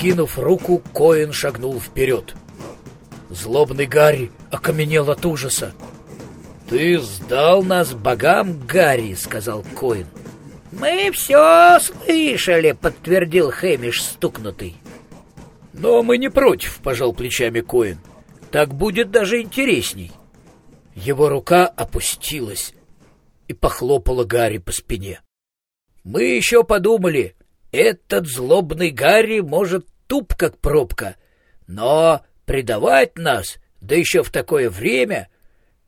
Вскинув руку, Коэн шагнул вперед. Злобный Гарри окаменел от ужаса. «Ты сдал нас богам, Гарри», — сказал Коэн. «Мы все слышали», — подтвердил Хэмиш стукнутый. «Но мы не против», — пожал плечами Коэн. «Так будет даже интересней». Его рука опустилась и похлопала Гарри по спине. «Мы еще подумали, этот злобный Гарри может туп, как пробка, но предавать нас, да еще в такое время,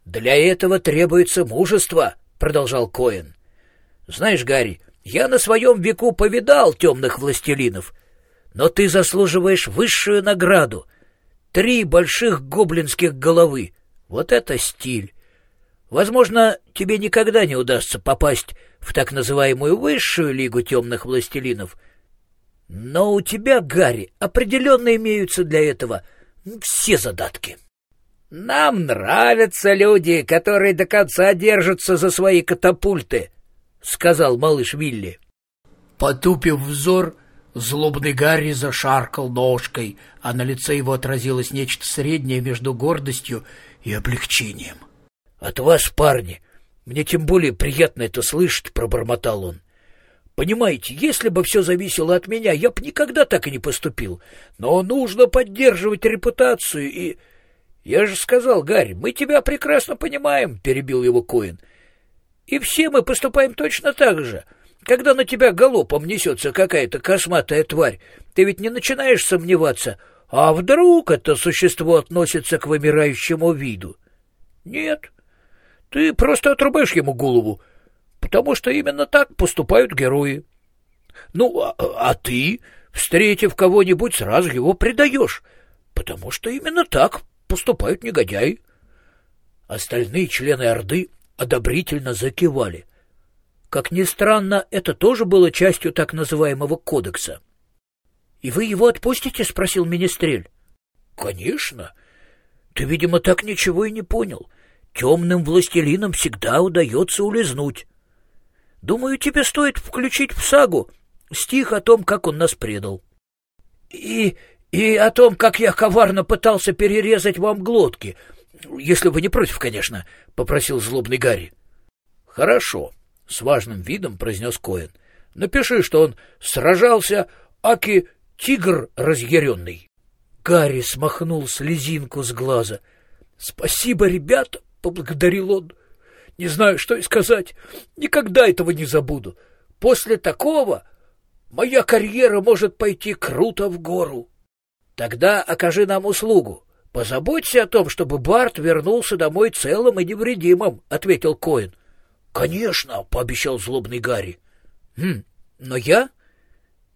для этого требуется мужество», — продолжал Коэн. Знаешь, Гарри, я на своем веку повидал темных властелинов, но ты заслуживаешь высшую награду. Три больших гоблинских головы. Вот это стиль. Возможно, тебе никогда не удастся попасть в так называемую высшую лигу темных властелинов. Но у тебя, Гарри, определенно имеются для этого все задатки. Нам нравятся люди, которые до конца держатся за свои катапульты, — сказал малыш Вилли. Потупив взор, злобный Гарри зашаркал ножкой, а на лице его отразилось нечто среднее между гордостью и облегчением. — От вас, парни, мне тем более приятно это слышать, — пробормотал он. — Понимаете, если бы все зависело от меня, я бы никогда так и не поступил. Но нужно поддерживать репутацию и... — Я же сказал, Гарри, мы тебя прекрасно понимаем, — перебил его Коин. — и все мы поступаем точно так же. Когда на тебя галопом несется какая-то косматая тварь, ты ведь не начинаешь сомневаться, а вдруг это существо относится к вымирающему виду? Нет, ты просто отрубаешь ему голову, потому что именно так поступают герои. Ну, а, а ты, встретив кого-нибудь, сразу его предаешь, потому что именно так поступают негодяи. Остальные члены Орды одобрительно закивали. Как ни странно, это тоже было частью так называемого кодекса. — И вы его отпустите? — спросил министрель. — Конечно. Ты, видимо, так ничего и не понял. Темным властелинам всегда удается улизнуть. Думаю, тебе стоит включить в сагу стих о том, как он нас предал. — И... и о том, как я коварно пытался перерезать вам глотки, если вы не против, конечно, — попросил злобный Гарри. — Хорошо, — с важным видом произнес Коэн. — Напиши, что он сражался, аки тигр разъяренный. Гарри смахнул слезинку с глаза. — Спасибо, ребята, — поблагодарил он. — Не знаю, что и сказать. Никогда этого не забуду. После такого моя карьера может пойти круто в гору. Тогда окажи нам услугу. Позаботься о том, чтобы Барт вернулся домой целым и невредимым, — ответил Коин. — Конечно, — пообещал злобный Гарри. — Хм, но я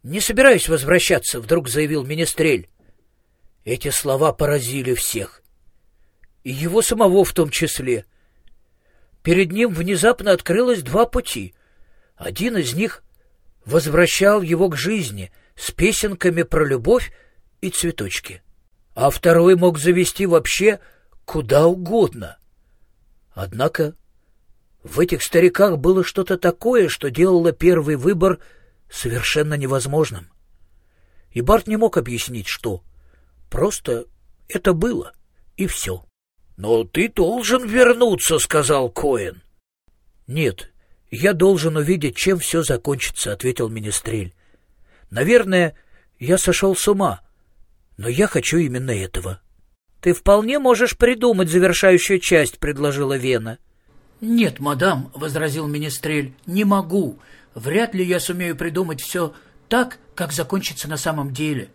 не собираюсь возвращаться, — вдруг заявил Министрель. Эти слова поразили всех. И его самого в том числе. Перед ним внезапно открылось два пути. Один из них возвращал его к жизни с песенками про любовь и цветочки а второй мог завести вообще куда угодно. Однако в этих стариках было что-то такое, что делало первый выбор совершенно невозможным. И Барт не мог объяснить, что. Просто это было, и все. — Но ты должен вернуться, — сказал Коэн. — Нет, я должен увидеть, чем все закончится, — ответил Министрель. — Наверное, я сошел с ума, но я хочу именно этого. — Ты вполне можешь придумать завершающую часть, — предложила Вена. — Нет, мадам, — возразил Министрель, — не могу. Вряд ли я сумею придумать все так, как закончится на самом деле.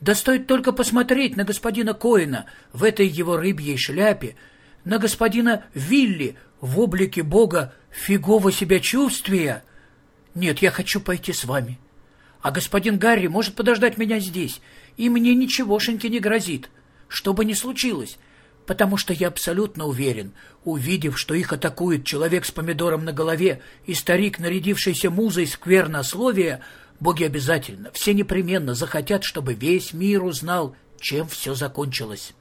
Да стоит только посмотреть на господина Коина в этой его рыбьей шляпе, на господина Вилли в облике бога фигово себя чувствия. Нет, я хочу пойти с вами. А господин Гарри может подождать меня здесь и мне ничегошеньки не грозит, что бы ни случилось, потому что я абсолютно уверен, увидев, что их атакует человек с помидором на голове и старик, нарядившийся музой сквернословия, боги обязательно, все непременно захотят, чтобы весь мир узнал, чем все закончилось».